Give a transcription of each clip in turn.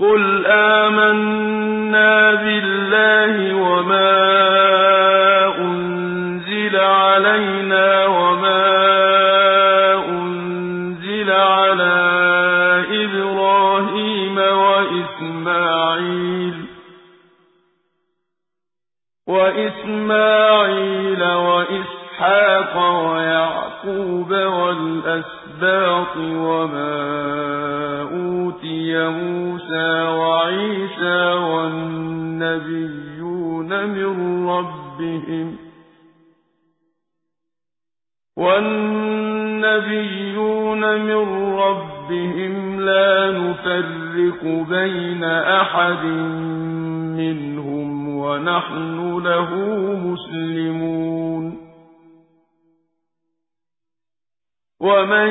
قُلْ آمَنَّا بِاللَّهِ وَمَا أُنزِلَ عَلَيْنَا وَمَا أُنزِلَ عَلَىٰ إِبْرَاهِيمَ وَإِسْمَاعِيلَ وَإِسْحَاقَ وَيَعْقُوبَ وَالْأَسْبَاطِ وَمَا وَعِيسَىٰ وَالنَّبِيُّونَ مِن رَّبِّهِمْ لَا نُفَرِّقُ بَيْنَ أَحَدٍ مِّنْهُمْ وَنَحْنُ لَهُ مُسْلِمُونَ وَمَن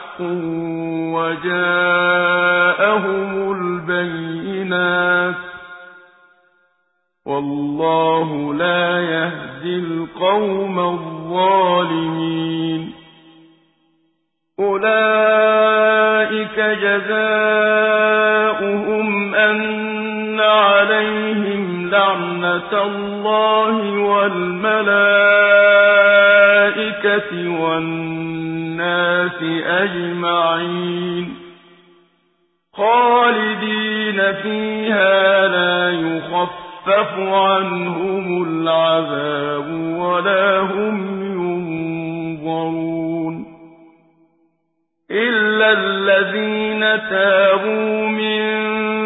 وَجَاءَهُمُ الْبَيِّنَاتُ ۚ وَاللَّهُ لَا يَهْدِي الْقَوْمَ الظَّالِمِينَ. أُولَٰئِكَ جَزَاؤُهُمْ عَلَيْهِمْ لَعْنَةَ اللَّهِ وَالْمَلَائِكَةِ وَالنَّاسِ أَجْمَعِينَ. خَالِدِينَ فِيهَا لَا يُخَفَّفُ عَنْهُمُ الْعَذَابُ وَلَا هُمْ يُنظَرُونَ. إِلَّا الَّذِينَ تَابُوا مِن